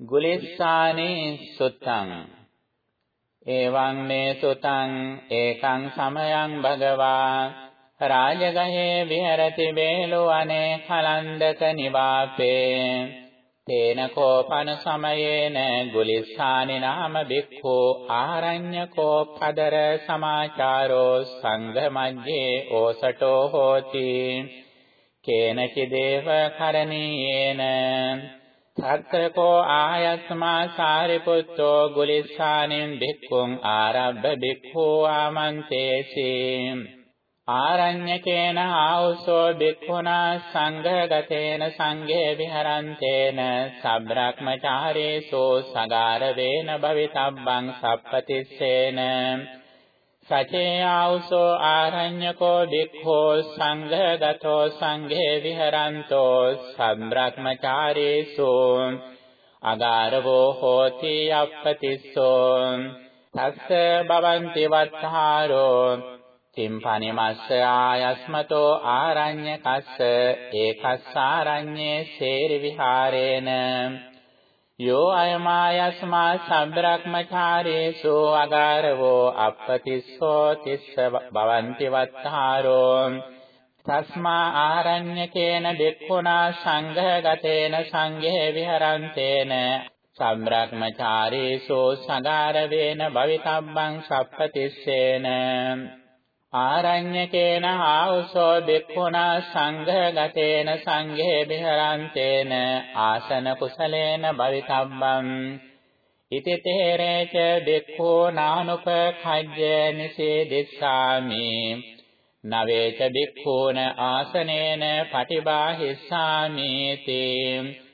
ගුලිස්සානේ සුත්තං। එවං මේ සුතං ඒකං සමයං භගවා। රාජගහේ විහෙරති වේලෝ අනේ කලන්දක නිවාපේ। තේන කෝපන සමයේන ගුලිස්සානි නාම බික්ඛු ආරඤ්‍යකෝ පදර සමාචාරෝ සංඝ මජ්ජේ ඕසටෝ හෝති। කේනචි දේව කරණීයේන। සත්තකෝ ආයස්මා සාරිපුත්තෝ ගුලිස්සානින් බික්ඛුං ආරබ්බ බික්ඛෝ ආමන්තේසි. ආරඤ්‍යකේන ආවුසෝ බික්ඛුනා සංඝගතේන සංඝේ විහරන්තේන සබ්‍රක්මචාරේසෝ සගාර වේන භවිතබ්බං සප්පතිස්සේන. සචේ ආවුසෝ ආරඤ්‍යකෝ භික්ඛෝ සංඝගතෝ සංඝේ විහරන්තෝ සම්බ්‍රහ්මචාරීසු අගාරවෝ හෝති අප්පතිස්සෝ තස්ස භවಂತಿ වත්තාරෝ තිම්පනිමස්ස ආයස්මතෝ ආරඤ්‍යකස්ස ඒකස්සාරඤ්ඤේ සේරි විහාරේන යෝ අයමායස්මා සම්බ්‍රක්මචාරේසු අගාරවෝ අප්පතිස්සෝ තිස්ස භවಂತಿ වත්තාරෝ තස්මා ආරඤ්‍යකේන බික්ඛුනා සංඝගතේන සංඝේ විහරන්තේන සම්බ්‍රක්මචාරේසු සගාරවේන භවිතබ්බං සප්පතිස්සේන. ආරඤ්‍යකේන ආවසෝ බික්ඛුනා සංඝගතේන සංඝේ විහරන්තේන ආසන කුසලේන භවිතබ්බං ඉති තේරේච බික්ඛෝ නානුපඛජ්ජ නිසේදිස්සාමි. නවේච බික්ඛූන ආසනේන පටිබාහිස්සාමි තේ.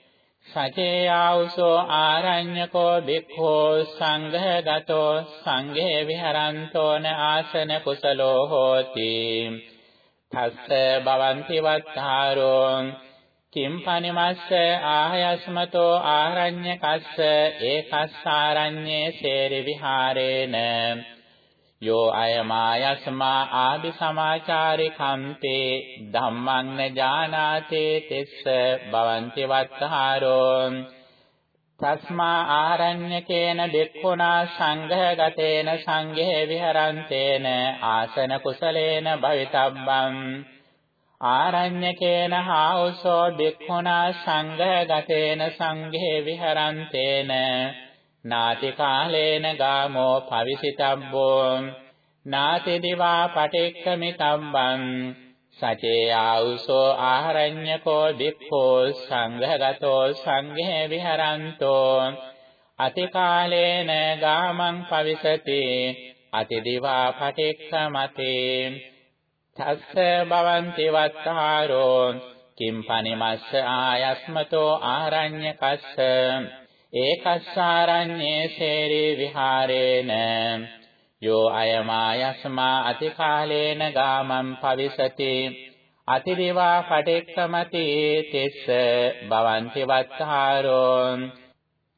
සචේ ආවුසෝ ආරඤ්‍යකෝ භික්ඛෝ සංඝගතෝ සංඝේ විහරන්තෝන ආසන කුසලෝ හෝති. තස්ස භවಂತಿ වත්තාරෝ. කිම් පනිමස්ස ආයස්මතෝ ආරඤ්‍යකස්ස ඒකස්සාරඤ්ඤේ සේරි විහාරේන. යෝ අයමායස්මා ආදි සමාචාරි කම්තේ ධම්මං න ජානාතේ තිස්ස භවಂತಿ වත්තාරෝ තස්මා ආරඤ්‍යකේන බික්ඛුනා සංඝගතේන සංඝේ විහරන්තේන ආසන කුසලේන භවිතබ්බං ආරඤ්‍යකේන හාඋසෝ බික්ඛුනා සංඝගතේන සංඝේ විහරන්තේන නාති කාලේන ගාමෝ පවිසිතබ්බෝ නාති දිවා පටික්කමිතබ්බං සචේ ආඋසෝ ආහරඤ්‍යකෝ දික්ඛෝ සංඝගතෝ සංඝේ විහරන්තෝ। අතිකාලේන ගාමං පවිසති। අතිදිවා පටික්කමති। තස්ස භවಂತಿ වත්තාරෝ කිම් පනිමස්ස ආයස්මතෝ ආරඤ්‍යකස්ස ඒකස්සාරඤ්ඤේ සේරේ විහාරේන යෝ අයමායස්මා අතිකාලේන ගාමං පවිසති අතිදේවා පටික්කමති තෙස්ස භවಂತಿ වත්තාරෝ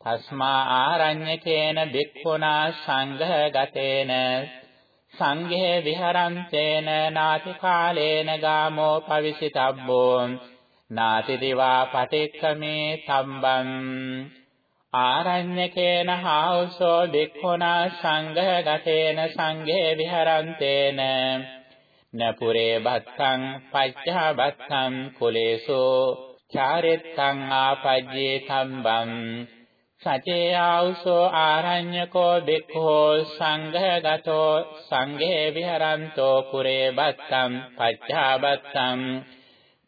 තස්මා ආරඤ්‍යකේන බික්ඛුනා සංඝගතේන සංඝේ විහරන්තේන නාති කාලේන ගාමෝ පවිසිතබ්බෝ නාති දිවා පටික්කමේ තම්බං ආරඤ්‍යකේන හාවසෝ බික්ඛුනා සංඝගතේන සංඝේ විහරන්තේන නපුරේ බත්තං පච්චා බත්තං කුලේසෝ චාරිත්තං ආපජ්ජේ කම්බං සචේ ආවසෝ ආරඤ්‍යකෝ බික්ඛෝ සංඝගතෝ සංඝේ විහරන්තෝ පුරේ බත්තං පච්චා බත්තං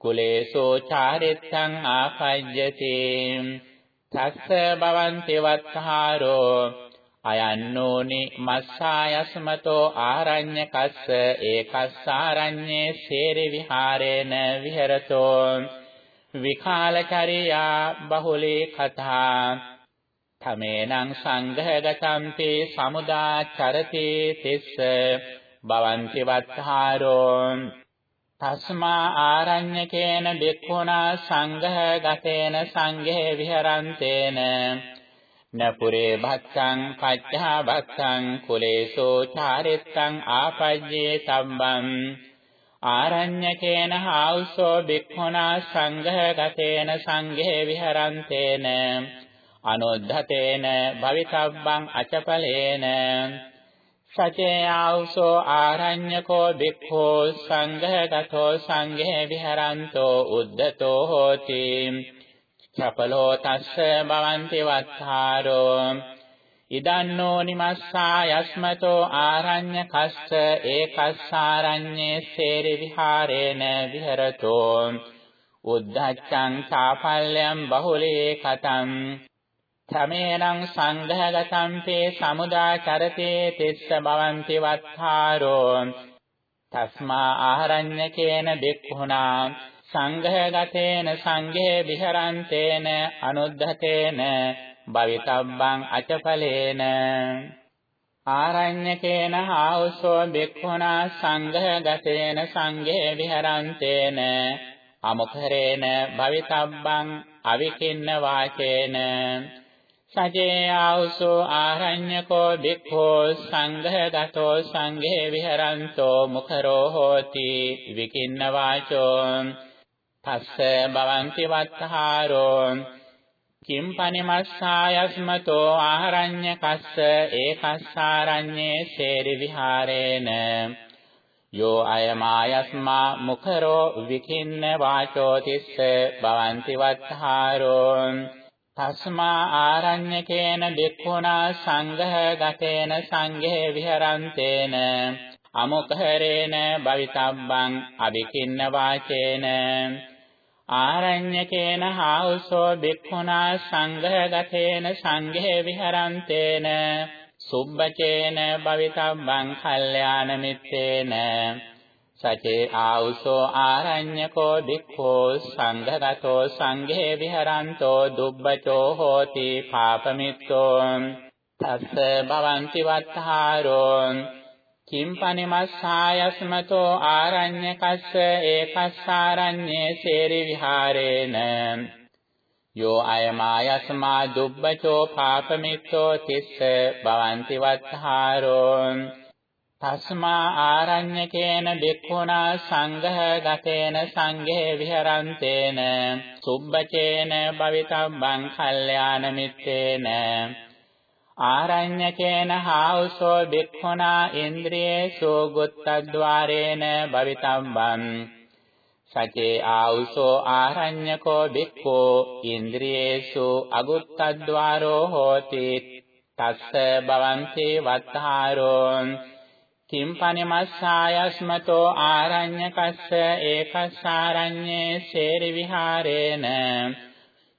කුලේසෝ චාරිත්තං ආපජ්ජති තස්ස භවಂತಿ වත්තාරෝ අයන්නෝනි මස්සායස්මතෝ ආරඤ්‍යකස්ස ඒකස්සාරඤ්ඤේ සේරි විහාරේන විහෙරතෝ। විකාලචරියා බහුලේ කතා। තමේනං සංඝගතම්පි සමුදාචරති තිස්ස। භවಂತಿ වත්තාරෝ තස්මා ආරඤ්‍යකේන බික්ඛුනා සංඝගතේන සංඝේ විහරන්තේන නපුරේ භක්ඛං පච්චා භක්ඛං කුලේසෝ චාරිත්තං ආපජ්ජේ තම්බං ආරඤ්‍යකේන හාඋසෝ බික්ඛුනා සංඝගතේන සංඝේ විහරන්තේන අනුද්ධතේන භවිතබ්බං අචපලේන සචේ ආවුසෝ ආරඤ්‍යකෝ බික්ඛෝ සංඝගතෝ සංඝේ විහරන්තෝ උද්දතෝ හෝති. චපලෝ තස්ස භවಂತಿ වත්තාරෝ ඉදන්නෝ නිමස්සා යස්මතෝ ආරඤ්‍ය කස්ස ඒකස්සාරඤ්ඤේ සේරි විහාරේන විහෙරතෝ. උද්ධච්ඡං සාපල්යම් බහුලේ කතං තමේනං සංඝගතං තේ සමුදාචරතේ තිස්ස භවಂತಿ වත්තාරෝ තස්මා ආරඤ්‍යකේන බික්ඛුනා සංඝගතේන සංඝේ විහරන්තේන අනුද්ධතේන භවිතබ්බං අචපලේන ආරඤ්‍යකේන ආවසෝ බික්ඛුනා සංඝගතේන සංඝේ විහරන්තේන අමුඛරේන භවිතබ්බං අවිකින්න වාචේන සජේ ආවසෝ ආරඤ්‍යකෝ බික්ඛෝ සංඝගතෝ සංඝේ විහරන්තෝ මුඛරෝ හෝති විකින්න වාචෝ තස්ස භවಂತಿ වත්තාරෝ කිම් පනිමස්සායස්මතෝ ආහරඤ්‍ය කස්ස ඒකස්සාරඤ්ඤේ සේරි විහාරේන යෝ අයමායස්මා මුඛරෝ විකින්න වාචෝ තිස්ස භවಂತಿ වත්තාරෝ තස්මා ආරඤ්‍යකේන බික්ඛුනා සංඝහ ගතේන සංඝේ විහරන්තේන අමුඛරේන භවිතබ්බං අபிකින්න වාචේන ආරඤ්‍යකේන හාඋසෝ බික්ඛුනා සංඝගතේන සංඝේ විහරන්තේන සුබ්බචේන භවිතබ්බං කල්යාණ මිත්තේන සචේ ආඋසෝ ආරඤ්‍යකෝ බික්ඛෝ සංඝගතෝ සංඝේ විහරන්තෝ දුබ්බචෝ හෝති පාපමිත්තෝ තස්ස භවಂತಿ වත්තාරෝ කිම්පනිමස්සායස්මතෝ ආරඤ්‍යකස්ස ඒකස්සාරඤ්ඤේ සේරි විහාරේන යෝ අයමායස්මා දුබ්බචෝ පාපමිත්තෝ තිස්ස භවಂತಿ වත්තාරෝ තස්මා ආරඤ්‍යකේන බික්ඛුනා සංඝහ ගතේන සංඝේ විහරන්තේන සුබ්බචේන භවිතබ්බං කල්යාණ මිත්තේන ආරඤ්‍යකේන හාඋසෝ බික්ඛුනා ඉන්ද්‍රියේසු ගුත්තද්්වාරේන භවිතම්බං සචේ ආඋසෝ ආරඤ්‍යකෝ බික්ඛෝ ඉන්ද්‍රියේසු අගුත්තද්්වාරෝ හෝති තස්ස භවಂತಿ වත්තාරෝ කිම්පනිමස්සායස්මතෝ ආරඤ්‍යකස්ස ඒකස්සාරඤ්ඤේ සේරි විහාරේන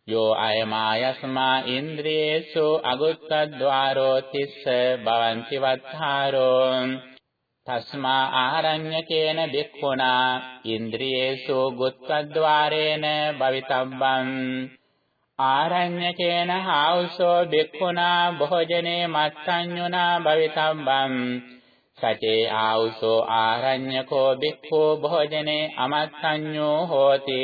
යෝ අයමායස්මා ඉන්ද්‍රියේසු අගුත්තද්්වාරෝ තිස්ස භවಂತಿ වත්තාරෝ තස්මා ආරඤ්‍යකේන බික්ඛුනා ඉන්ද්‍රියේසු ගුත්තද්්වාරේන භවිතබ්බං ආරඤ්‍යකේන හාඋසෝ බික්ඛුනා භෝජනේ මත්සඤ්ඤුනා භවිතබ්බං සචේ ආඋසෝ ආරඤ්‍යකෝ බික්ඛෝ භෝජනේ අමත්සඤ්ඤෝ හෝති.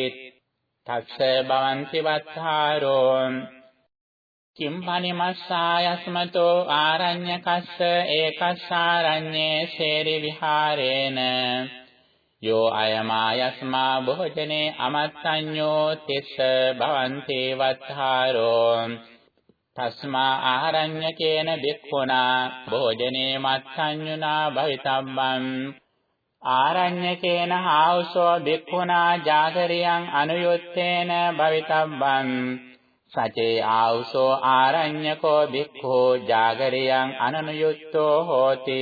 තස්ස භවಂತಿ වත්තාරෝ කිම්පනිමස්සායස්මතෝ ආරඤ්‍යකස්ස ඒකස්සාරඤ්ඤේ සේරි විහාරේන. යෝ අයමායස්මා භෝජනේ අමත්සඤ්ඤෝ තිස්ස භවಂತಿ වත්තාරෝ තස්මා ආරඤ්‍යකේන බික්ඛුනා භෝජනේ මත්සඤ්ඤුනා භවිතබ්බං ආරඤ්‍යකේන හාවසෝ බික්ඛුනා ජාගරියං අනුයුත්තේන භවිතබ්බං සචේ ආවසෝ ආරඤ්‍යකෝ බික්ඛෝ ජාගරියං අනනුයුත්තෝ හෝති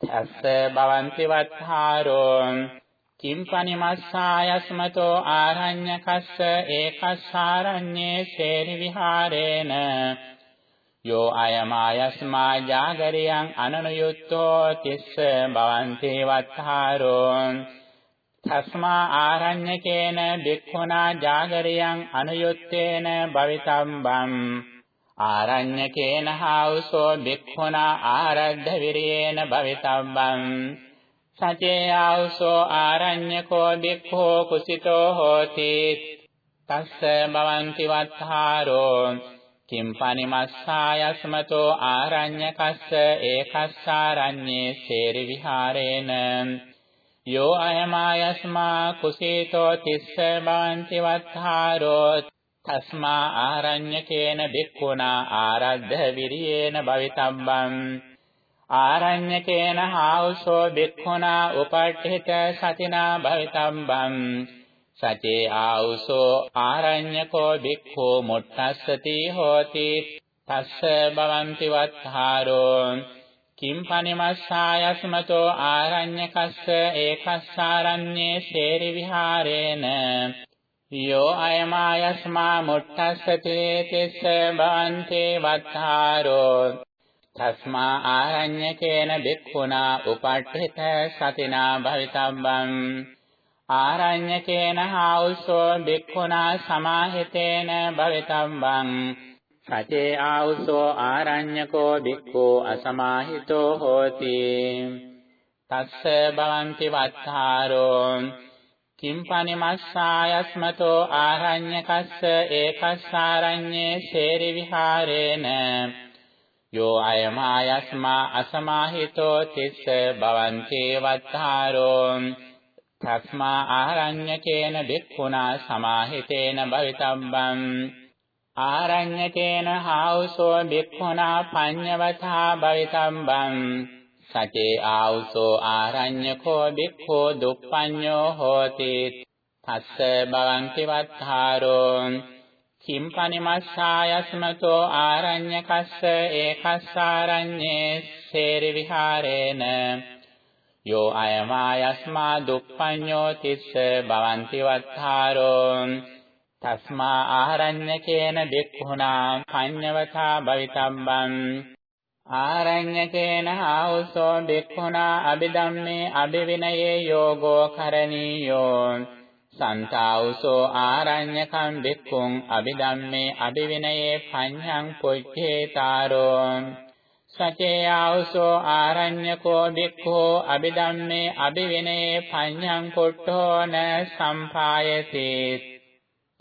තස්ස භවಂತಿ වත්තාරෝ කිම්පනිමස්සායස්මතෝ ආරඤ්‍යකස්ස ඒකස්සාරඤ්ඤේ සේරි විහාරේන යෝ අයමායස්මා ජාගරියං අනනුයුත්තෝ තිස්ස භවಂತಿ වත්තාරෝ තස්මා ආරඤ්‍යකේන බික්ඛුනා ජාගරියං අනුයුත්තේන භවිතම්බම් ආරඤ්‍යකේන හාවසෝ බික්ඛුනා ආරද්ධ විරේන භවිතම්බම් සචේ ආවසෝ ආරඤ්‍යකෝ බික්ඛෝ කුසිතෝ හෝති. තස්ස භවಂತಿ වත්තාරෝ කිම්පනිමස්සායස්මතෝ ආරඤ්‍යකස්ස ඒකස්සාරඤ්ඤේ සේරි විහාරේන. යෝ අයමායස්මා කුසීතෝ තිස්ස භවಂತಿ වත්තාරෝ තස්මා ආරඤ්‍යකේන බික්ඛුනා ආරද්ධ විරියේන භවිතබ්බං ආරඤ්‍යකේන හාවසෝ බික්ඛුනා උපට්ඨිත සතිනා භවිතබ්බං සචේ ආවසෝ ආරඤ්‍යකෝ බික්ඛෝ මුට්ටස්සති හෝති තස්ස භවಂತಿ වත්තාරෝ කිම් පනිමස්සායස්මතෝ ආරඤ්‍යකස්ස ඒකස්සාරඤ්ඤේ සේරි විහාරේන යෝ අයමායස්මා මුට්ටස්සති තිස්ස භවಂತಿ වත්තාරෝ තස්මා ආරඤ්‍යකේන බික්ඛුනා උපට්ඨිත සතිනා භවිතබ්බං ආරඤ්‍යකේන හාඋසෝ බික්ඛුනා සමාහිතේන භවිතබ්බං සචේ ආඋසෝ ආරඤ්‍යකෝ බික්ඛෝ අසමාහිතෝ හෝති තස්ස භවಂತಿ වත්තාරෝ කිම්පනිමස්සායස්මතෝ ආරඤ්‍යකස්ස ඒකස්සාරඤ්ඤේ සේරි විහාරේන යෝ අයමායස්මා අසමාහිතෝ තිස්ස භවಂತಿ වත්තාරෝ තස්මා ආරඤ්‍යකේන බික්ඛුනා සමාහිතේන භවිතබ්බං ආරඤ්‍යකේන හාවසෝ බික්ඛුනා පඤ්ඤවතා භවිතබ්බං සචේ ආවසෝ ආරඤ්‍යකෝ බික්ඛෝ දුප්පඤ්ඤෝ හෝති තස්ස භවಂತಿ වත්තාරෝ කිම් පනිමස්සායස්මතෝ ආරඤ්‍යකස්ස ඒකස්සාරඤ්ඤේ සේරි විහාරේන යෝ අයමායස්මා දුප්පඤ්ඤෝ තිස්ස භවಂತಿ වත්තාරෝ තස්මා ආරඤ්‍යකේන බික්ඛුනා පඤ්ඤවතා භවිතබ්බං ආරඤ්‍යකේන ආවසෝ බික්ඛුනා අබිදම්මේ අබිවිනයේ යෝගෝ කරණීයෝ සන්තාවසෝ ආරඤ්‍යකම් බික්ඛුං අබිදම්මේ අබිවිනයේ පඤ්ඤං පුච්ඡේතාරෝ සචේ ආවසෝ ආරඤ්‍යකෝ බික්ඛෝ අබිදම්මේ අබිවිනයේ පඤ්ඤං කුට්ඨෝන සම්පායති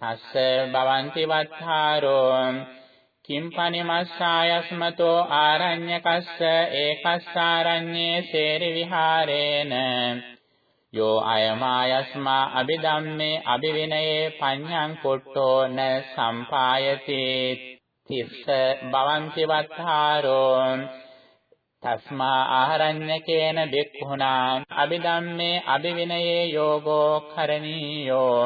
තස්ස භවಂತಿ වත්තාරෝ කිම්පනිමස්සායස්මතෝ ආරඤ්‍යකස්ස ඒකස්සාරඤ්ඤේ සේරි විහාරේන යෝ අයමායස්මා අබිදම්මේ අබිවිනයේ පඤ්ඤං කුට්ටෝ න සම්පායති. තිස්ස භවಂತಿ වත්තාරෝ තස්මා ආරඤ්‍යකේන බික්ඛුනා අබිදම්මේ අබිවිනයේ යෝගෝ කරණීයෝ.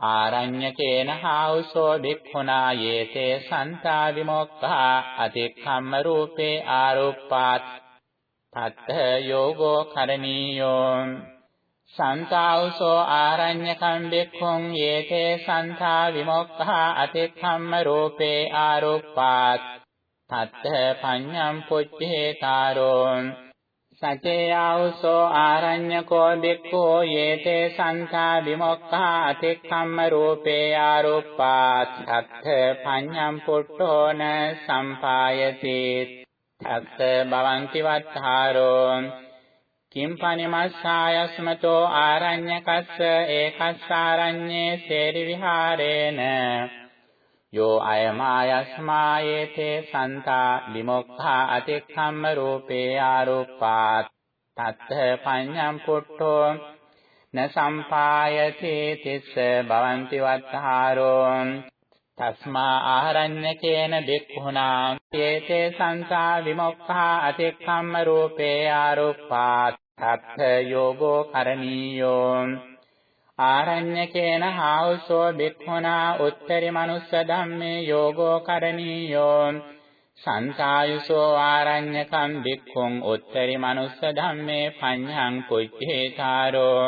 ආරඤ්‍යකේන හාවසෝ බික්ඛුනා යේතේ සන්තා විමුක්ඛා අතික්ඛම්ම රූපේ ආරෝප්පාත් තත්ත යෝගෝ කරණීයෝ සන්තාවසෝ ආරඤ්‍යකම් බික්ඛුං යේතේ සන්තා විමුක්ඛා අතික්ඛම්ම රූපේ ආරෝප්පාත් තත්ත පඤ්ඤම් පුච්චේතාරෝ සචේ ආවසෝ ආරඤ්‍යකෝ බික්ඛෝ යේතේ සන්තා විමුක්ඛා අතික්ඛම්ම රූපේ ආරෝප්පාත් තත්ත පඤ්ඤම් පුට්ඨෝන සම්පායති තස්ස භවಂತಿ වත්තාරෝ කිම් පනිමස්සායස්මතෝ ආරඤ්‍යකස්ස ඒකස්සාරඤ්ඤේ සේරි විහාරේන යෝ අයමායස්මායේතේ සන්තා විමුක්ඛා අතික්ඛම්ම රූපේ ආරෝපාත් තත්ත පඤ්ඤම් පුට්ඨෝ න සම්පායති තිස්ස භවಂತಿ වත්තාරෝ තස්මා ආරඤ්‍යකේන බික්ඛුනා යේතේ සංසා විමුක්ඛා අතික්ඛම්ම රූපේ ආරෝපාත් තත්ථ යෝගෝ කරණීයෝ ආරඤ්‍යකේන හාවසෝ බික්ඛුනා උත්තරි මනුස්ස ධම්මේ යෝගෝ කරණීයෝ සංසායුසෝ ආරඤ්‍යකම් බික්ඛුං උත්තරි මනුස්ස ධම්මේ පඤ්ඤං පුච්චේතාරෝ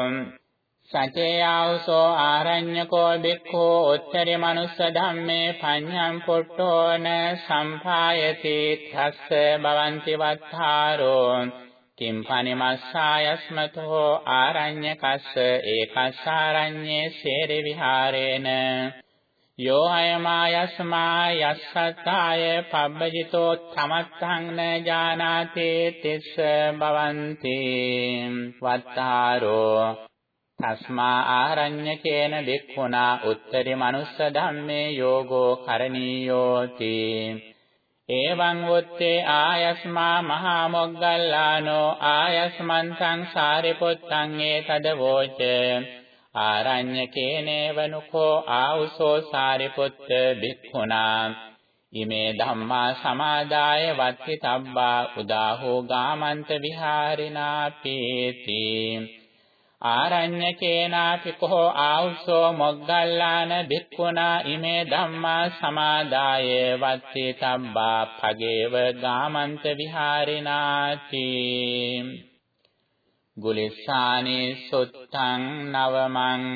සචේයාවසෝ ආරඤ්‍යකෝ බික්ඛෝ උත්තරි මනුස්ස ධම්මේ පඤ්ඤං පුට්ඨෝන සම්පායති තස්ස භවಂತಿ වත්තාරෝ කිම් පනිමස්සායස්මතෝ ආරඤ්‍යකස්ස ඒකස්සාරඤ්ඤේ සේරි විහාරේන යෝ අයමායස්මා යස්සත්තාය පබ්බජිතෝ තමත්තං න ජානාති තිස්ස භවಂತಿ වත්තාරෝ තස්මා ආරඤ්‍යකේන බික්ඛුනා උත්තරි මනුස්ස ධම්මේ යෝගෝ කරණීයෝති. එවං වොත්තේ ආයස්මා මහා මොග්ගල්ලානෝ ආයස්මන්තං සාරිපුත්තං ඒතද වෝච. ආරඤ්‍යකේනේවනුකෝ ආවුසෝ සාරිපුත්ත භික්ඛුනා ඉමේ ධම්මා සමාදාය වත්ති තබ්බා උදාහෝ ගාමන්ත විහාරිනා පීති. ආරඤ්‍යකේනාපි කෝ ආවුසෝ මොග්ගල්ලාන භික්ඛුනා ඉමේ ධම්මා සමාදාය වත්ති තබ්බා භගේව ගාමන්ත විහාරිනාති. ගුලිස්සානේ සුත්තං නවමං